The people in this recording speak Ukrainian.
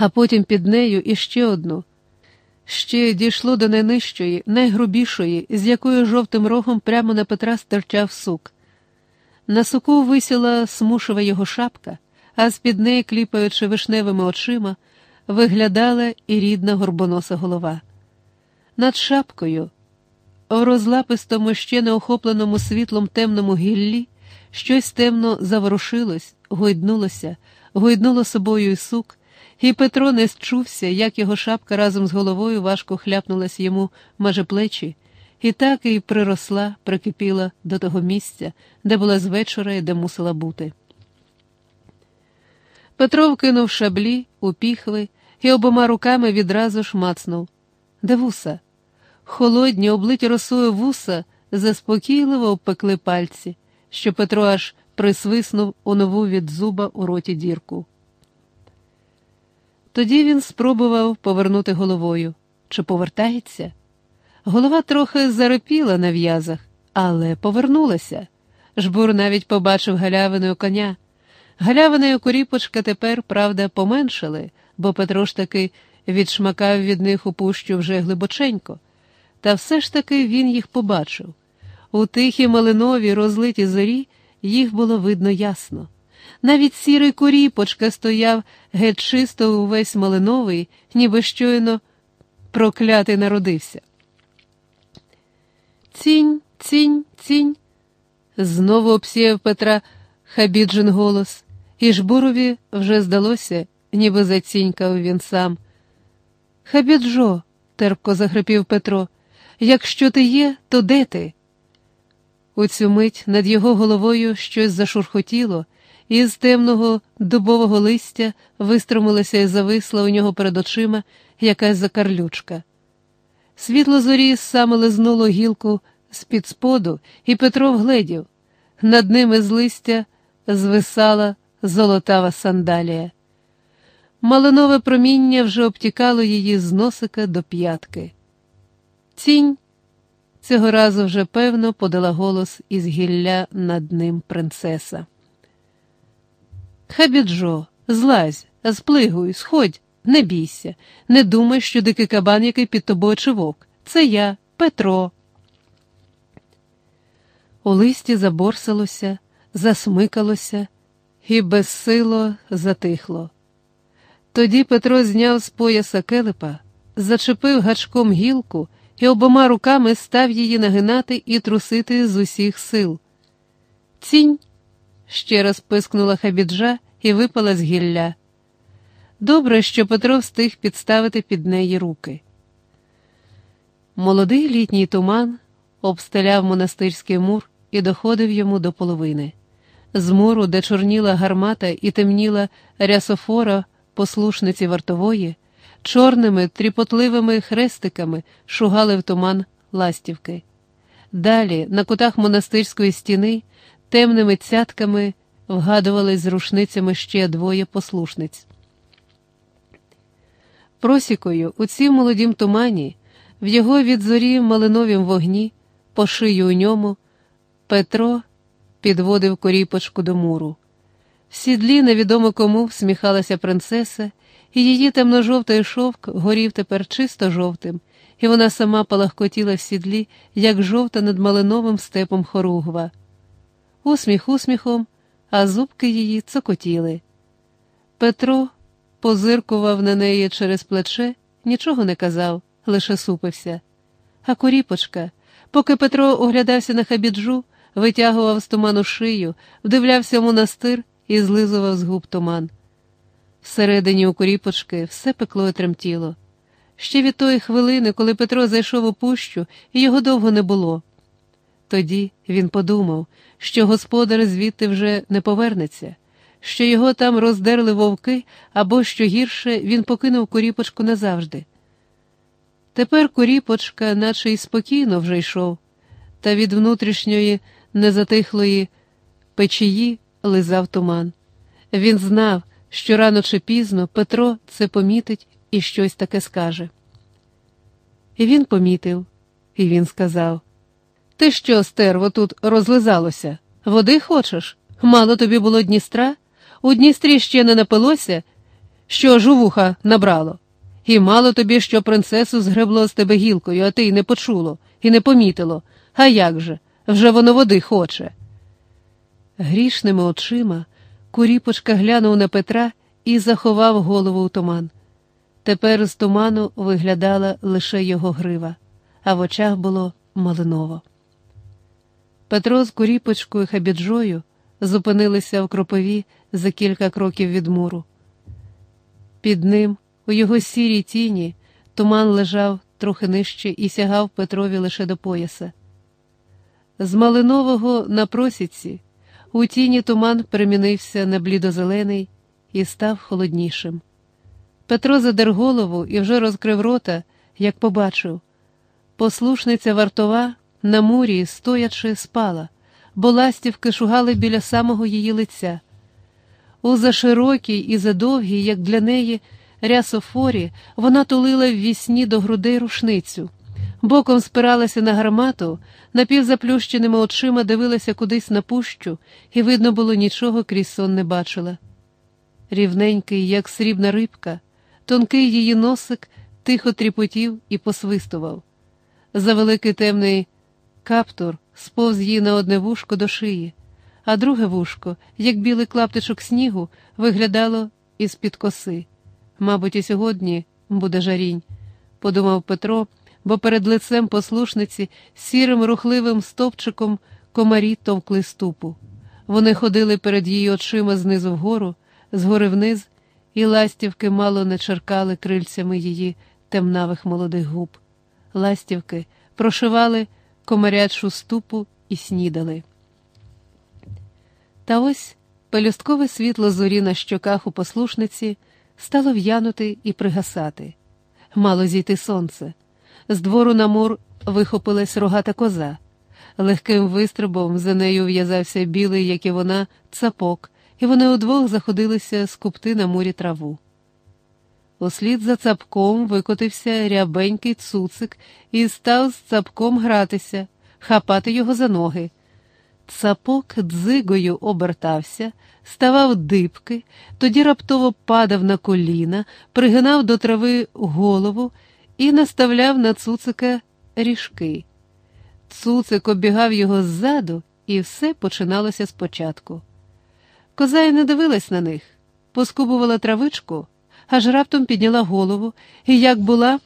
а потім під нею іще одну. Ще дійшло до найнижчої, найгрубішої, з якою жовтим рогом прямо на Петра стирчав сук. На суку висіла смушева його шапка, а з-під неї, кліпаючи вишневими очима, виглядала і рідна горбоноса голова. Над шапкою, в розлапистому, ще неохопленому світлом темному гіллі, щось темно заворушилось, гойднулося, гойднуло собою і сук, і Петро не счувся, як його шапка разом з головою важко хляпнулась йому майже плечі, і так і приросла, прикипіла до того місця, де була з вечора і де мусила бути. Петро вкинув шаблі, упіхви і обома руками відразу ж мацнув. Де вуса? Холодні, облиті росою вуса заспокійливо обпекли пальці, що Петро аж присвиснув у нову від зуба у роті дірку. Тоді він спробував повернути головою. Чи повертається? Голова трохи зарипіла на в'язах, але повернулася. Жбур навіть побачив галявиною коня. Галявиною коріпочка тепер, правда, поменшали, бо Петро ж таки відшмакав від них у пущу вже глибоченько. Та все ж таки він їх побачив. У тихій малиновій розлитій зорі їх було видно ясно. Навіть сірий куріпочка стояв геть чисто увесь малиновий, ніби щойно проклятий народився. Цінь, цінь, цінь. Знову обсіяв Петра хабіджин голос, і жбурові вже здалося, ніби зацінькав він сам. Хабіджо, терпко захрипів Петро, якщо ти є, то де ти? У цю мить над його головою щось зашурхотіло, і з темного дубового листя вистромилася і зависла у нього перед очима якась закарлючка. Світло зорі саме лизнуло гілку з-під споду, і Петро вгледів. Над ними з листя звисала золотава сандалія. Малинове проміння вже обтікало її з носика до п'ятки. Цінь цього разу вже певно подала голос із гілля над ним принцеса. Хабіджо, злазь, сплигуй, сходь, не бійся, не думай, що дикий кабан, який під тобою чи. Це я, Петро. У листі заборсалося, засмикалося і безсило затихло. Тоді Петро зняв з пояса келепа, зачепив гачком гілку і обома руками став її нагинати і трусити з усіх сил. Цінь ще раз пискнула хабіджа і випала з гілля. Добре, що Петро встиг підставити під неї руки. Молодий літній туман обстеляв монастирський мур і доходив йому до половини. З муру, де чорніла гармата і темніла рясофора послушниці вартової, чорними тріпотливими хрестиками шугали в туман ластівки. Далі, на кутах монастирської стіни, темними цятками вгадувались з рушницями ще двоє послушниць. Просікою у цім молодім тумані, в його від зорі малиновім вогні, по шию у ньому, Петро підводив коріпочку до муру. В сідлі невідомо кому всміхалася принцеса, і її темно-жовтий шовк горів тепер чисто жовтим, і вона сама палахкотіла в сідлі, як жовта над малиновим степом хоругва. Усміх усміхом, а зубки її цокотіли. Петро позиркував на неї через плече, нічого не казав, лише супився. А коріпочка, поки Петро оглядався на хабіджу, витягував з туману шию, вдивлявся в монастир і злизував з губ туман. Всередині у коріпочки все пекло і тремтіло. Ще від тої хвилини, коли Петро зайшов у пущу, його довго не було. Тоді він подумав, що господар звідти вже не повернеться, що його там роздерли вовки або, що гірше, він покинув коріпочку назавжди. Тепер коріпочка, наче й спокійно вже йшов, та від внутрішньої незатихлої печії лизав туман. Він знав, що рано чи пізно Петро це помітить і щось таке скаже. І він помітив, і він сказав: Ти що, стерво, тут розлизалося? Води хочеш? Мало тобі було Дністра? У Дністрі ще не напилося, що жувуха набрало. І мало тобі, що принцесу згребло з тебе гілкою, а ти й не почуло, і не помітило. А як же? Вже воно води хоче. Грішними очима Куріпочка глянув на Петра і заховав голову у туман. Тепер з туману виглядала лише його грива, а в очах було малиново. Петро з Куріпочкою Хабіджою зупинилися в кропові за кілька кроків від муру. Під ним, у його сірій тіні, туман лежав трохи нижче і сягав Петрові лише до пояса. З малинового на просіці у тіні туман перемінився на блідозелений і став холоднішим. Петро задер голову і вже розкрив рота, як побачив. Послушниця вартова на мурі, стоячи, спала, бо ластівки шугали біля самого її лиця. У заширокій і задовгій, як для неї, рясофорі, вона тулила в вісні до грудей рушницю, боком спиралася на гармату, напівзаплющеними очима дивилася кудись на пущу, і видно було нічого крізь сон не бачила. Рівненький, як срібна рибка, тонкий її носик тихо тріпотів і посвистував. За великий темний каптур сповз її на одне вушко до шиї, а друге вушко, як білий клаптичок снігу, виглядало із під коси. Мабуть, і сьогодні буде жарінь, подумав Петро, бо перед лицем послушниці сірим рухливим стовпчиком комарі товкли ступу. Вони ходили перед її очима знизу вгору, згори вниз, і ластівки мало не черкали крильцями її темнавих молодих губ. Ластівки прошивали комарячу ступу і снідали. Та ось пелюсткове світло зорі на щоках у послушниці стало в'янути і пригасати. Мало зійти сонце. З двору на мур вихопилась рогата коза. Легким вистрибом за нею в'язався білий, як і вона, цапок, і вони удвох заходилися скупти на мурі траву. Услід за цапком викотився рябенький цуцик і став з цапком гратися, хапати його за ноги. Цапок дзигою обертався, ставав дибки, тоді раптово падав на коліна, пригинав до трави голову і наставляв на цуцика ріжки. Цуцик обігав його ззаду, і все починалося спочатку. Коза й не дивилась на них, поскубувала травичку, аж раптом підняла голову і, як була,